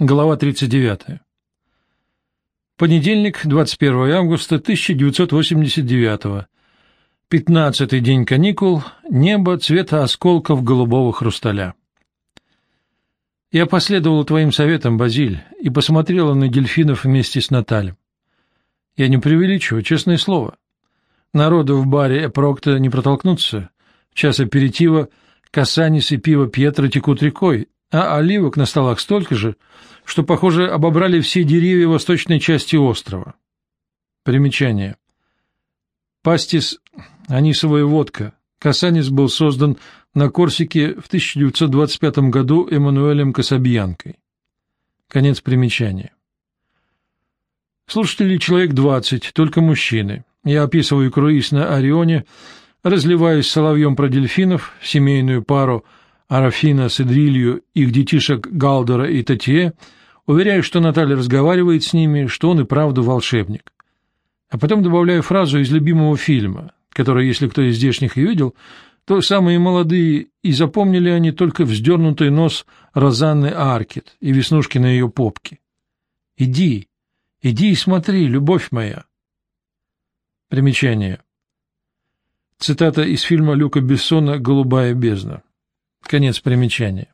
Глава 39. Понедельник, 21 августа 1989. Пятнадцатый день каникул, небо цвета осколков голубого хрусталя. Я последовала твоим советам, Базиль, и посмотрела на дельфинов вместе с Натальем. Я не преувеличиваю, честное слово. Народу в баре Эпрокта не протолкнуться. В час аперитива касанис и пиво Пьетро текут рекой, а оливок на столах столько же, что, похоже, обобрали все деревья восточной части острова. Примечание. Пастис – анисовая водка. Касанис был создан на Корсике в 1925 году Эммануэлем Касабьянкой. Конец примечания. Слушатели человек 20, только мужчины. Я описываю круиз на Орионе, разливаюсь соловьем про дельфинов, семейную пару – Арафина с Эдрилью, их детишек Галдора и Татье, уверяю, что Наталья разговаривает с ними, что он и правда волшебник. А потом добавляю фразу из любимого фильма, который, если кто из здешних и видел, то самые молодые, и запомнили они только вздернутый нос Розанны Аркет и веснушки на ее попке. «Иди, иди и смотри, любовь моя». Примечание. Цитата из фильма Люка Бессона «Голубая бездна». Конец примечания.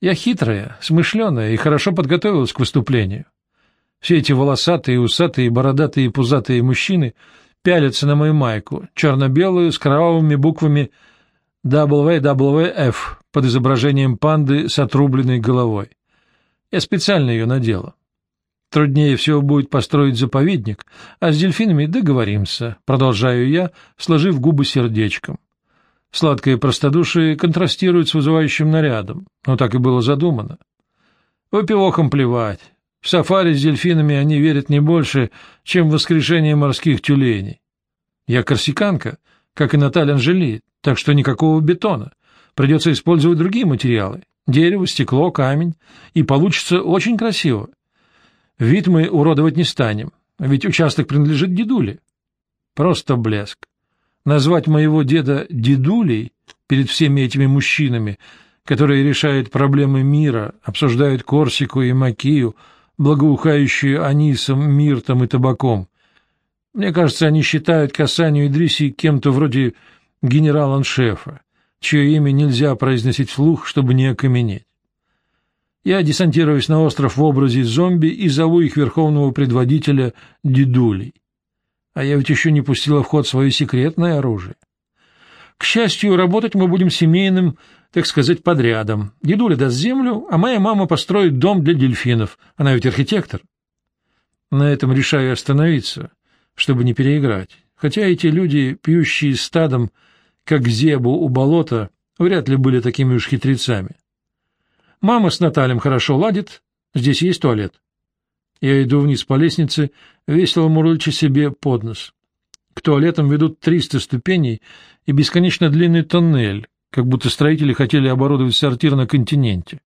Я хитрая, смышленая и хорошо подготовилась к выступлению. Все эти волосатые, усатые, бородатые и пузатые мужчины пялятся на мою майку, черно-белую, с кровавыми буквами WWF под изображением панды с отрубленной головой. Я специально ее надела. Труднее всего будет построить заповедник, а с дельфинами договоримся, продолжаю я, сложив губы сердечком. Сладкое простодушие контрастирует с вызывающим нарядом, но так и было задумано. Выпивохам плевать. В сафари с дельфинами они верят не больше, чем в воскрешение морских тюленей. Я корсиканка, как и Наталья Анжели, так что никакого бетона. Придется использовать другие материалы — дерево, стекло, камень, и получится очень красиво. Вид мы уродовать не станем, ведь участок принадлежит дедуле. Просто блеск назвать моего деда дедулей перед всеми этими мужчинами, которые решают проблемы мира, обсуждают Корсику и Макию, благоухающую анисом, миртом и табаком. Мне кажется, они считают Касанию Идриси кем-то вроде генерала-аншефа, чье имя нельзя произносить вслух, чтобы не окаменеть. Я десантируюсь на остров в образе зомби и зову их верховного предводителя Дедулей. А я ведь еще не пустила в ход свое секретное оружие. К счастью, работать мы будем семейным, так сказать, подрядом. Дедуля даст землю, а моя мама построит дом для дельфинов. Она ведь архитектор. На этом решаю остановиться, чтобы не переиграть. Хотя эти люди, пьющие стадом, как зебу у болота, вряд ли были такими уж хитрецами. Мама с Натальем хорошо ладит, здесь есть туалет. Я иду вниз по лестнице, весело мурлыча себе под нос. К туалетам ведут 300 ступеней и бесконечно длинный тоннель, как будто строители хотели оборудовать сортир на континенте.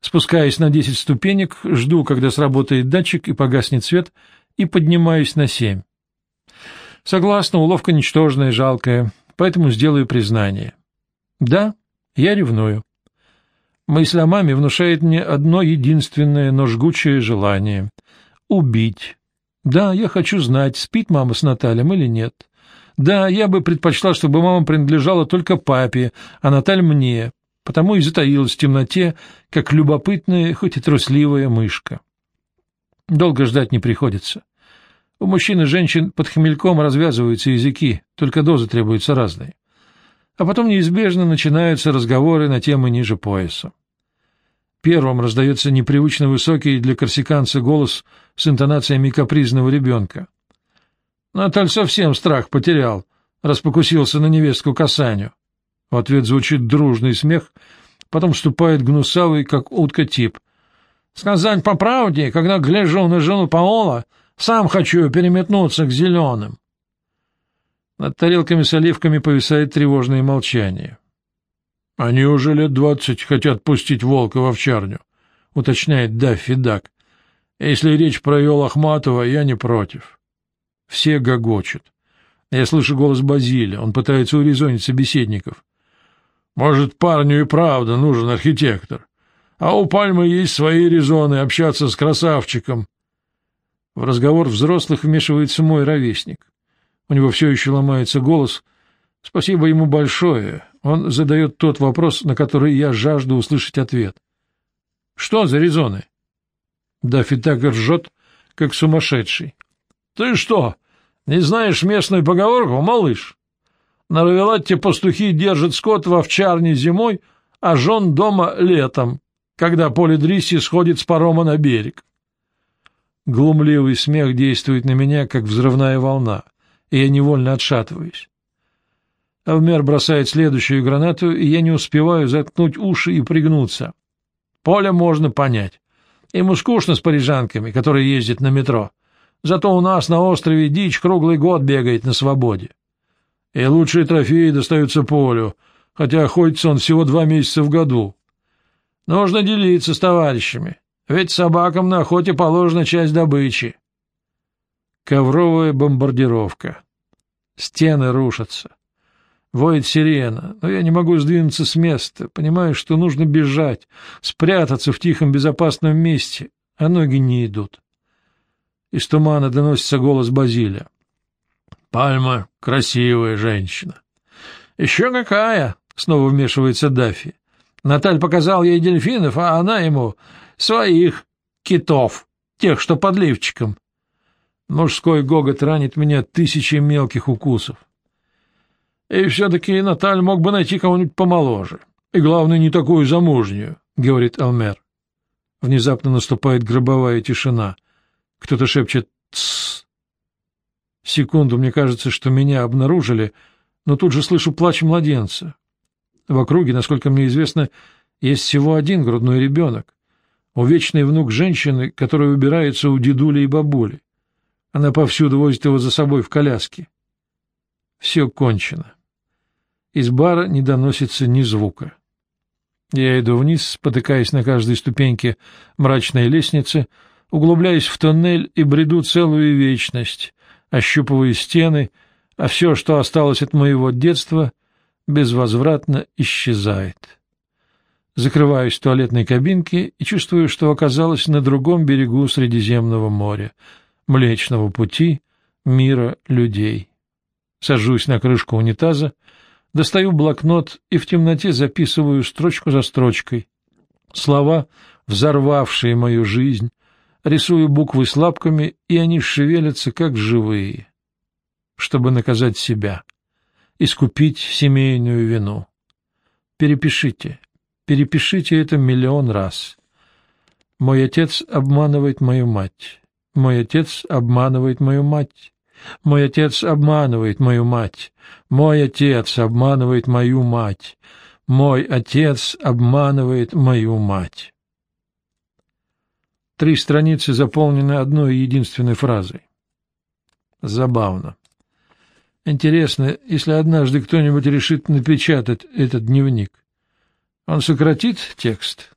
Спускаясь на 10 ступенек, жду, когда сработает датчик и погаснет свет, и поднимаюсь на 7. Согласна, уловка ничтожная, жалкая, поэтому сделаю признание. Да, я ревную. Мысль о маме внушает мне одно единственное, но жгучее желание — убить. Да, я хочу знать, спит мама с Натальем или нет. Да, я бы предпочла, чтобы мама принадлежала только папе, а Наталья мне, потому и затаилась в темноте, как любопытная, хоть и трусливая мышка. Долго ждать не приходится. У мужчин и женщин под хмельком развязываются языки, только дозы требуются разные а потом неизбежно начинаются разговоры на темы ниже пояса. Первым раздается непривычно высокий для корсиканца голос с интонациями капризного ребенка. Наталь совсем страх потерял, распокусился на невестку Касаню. В ответ звучит дружный смех, потом вступает гнусавый, как утка, тип. «Сказать по правде, когда гляжу на жену Паола, сам хочу переметнуться к зеленым». Над тарелками с оливками повисает тревожное молчание. — Они уже лет двадцать хотят пустить волка в овчарню, — уточняет Даффи Дак. — Если речь про Йола Ахматова, я не против. Все гогочут. Я слышу голос Базиля, он пытается урезонить собеседников. — Может, парню и правда нужен архитектор. А у Пальмы есть свои резоны общаться с красавчиком. В разговор взрослых вмешивается мой ровесник. У него все еще ломается голос. Спасибо ему большое. Он задает тот вопрос, на который я жажду услышать ответ. Что за резоны? Даффи так ржет, как сумасшедший. — Ты что, не знаешь местную поговорку, малыш? На Равелатте пастухи держат скот в овчарне зимой, а жен дома летом, когда поле Дрисси сходит с парома на берег. Глумливый смех действует на меня, как взрывная волна, и я невольно отшатываюсь. Элмер бросает следующую гранату, и я не успеваю заткнуть уши и пригнуться. Поле можно понять. Ему скучно с парижанками, которые ездят на метро. Зато у нас на острове дичь круглый год бегает на свободе. И лучшие трофеи достаются полю, хотя охотится он всего два месяца в году. Нужно делиться с товарищами. Ведь собакам на охоте положена часть добычи. Ковровая бомбардировка. Стены рушатся. Воет сирена, но я не могу сдвинуться с места, понимаю, что нужно бежать, спрятаться в тихом безопасном месте, а ноги не идут. Из тумана доносится голос Базиля. «Пальма — красивая женщина». «Еще какая!» — снова вмешивается Даффи. Наталь показал ей дельфинов, а она ему Своих китов, тех, что под лифчиком. Мужской гогот ранит меня тысячи мелких укусов. И все-таки Наталь мог бы найти кого-нибудь помоложе. И, главное, не такую замужнюю, — говорит Алмер. Внезапно наступает гробовая тишина. Кто-то шепчет «Тссс». Секунду мне кажется, что меня обнаружили, но тут же слышу плач младенца. В округе, насколько мне известно, есть всего один грудной ребенок увечный внук женщины, которая убирается у дедули и бабули. Она повсюду возит его за собой в коляске. Все кончено. Из бара не доносится ни звука. Я иду вниз, спотыкаясь на каждой ступеньке мрачной лестницы, углубляюсь в тоннель и бреду целую вечность, ощупывая стены, а все, что осталось от моего детства, безвозвратно исчезает. Закрываюсь в туалетной кабинке и чувствую, что оказалась на другом берегу Средиземного моря, Млечного пути, мира людей. Сажусь на крышку унитаза, достаю блокнот и в темноте записываю строчку за строчкой. Слова, взорвавшие мою жизнь, рисую буквы с лапками, и они шевелятся, как живые, чтобы наказать себя, искупить семейную вину. Перепишите, Перепишите это миллион раз. Мой отец обманывает мою мать. Мой отец обманывает мою мать. Мой отец обманывает мою мать. Мой отец обманывает мою мать. Мой отец обманывает мою мать. Три страницы заполнены одной единственной фразой. Забавно. Интересно, если однажды кто-нибудь решит напечатать этот дневник, он сократит текст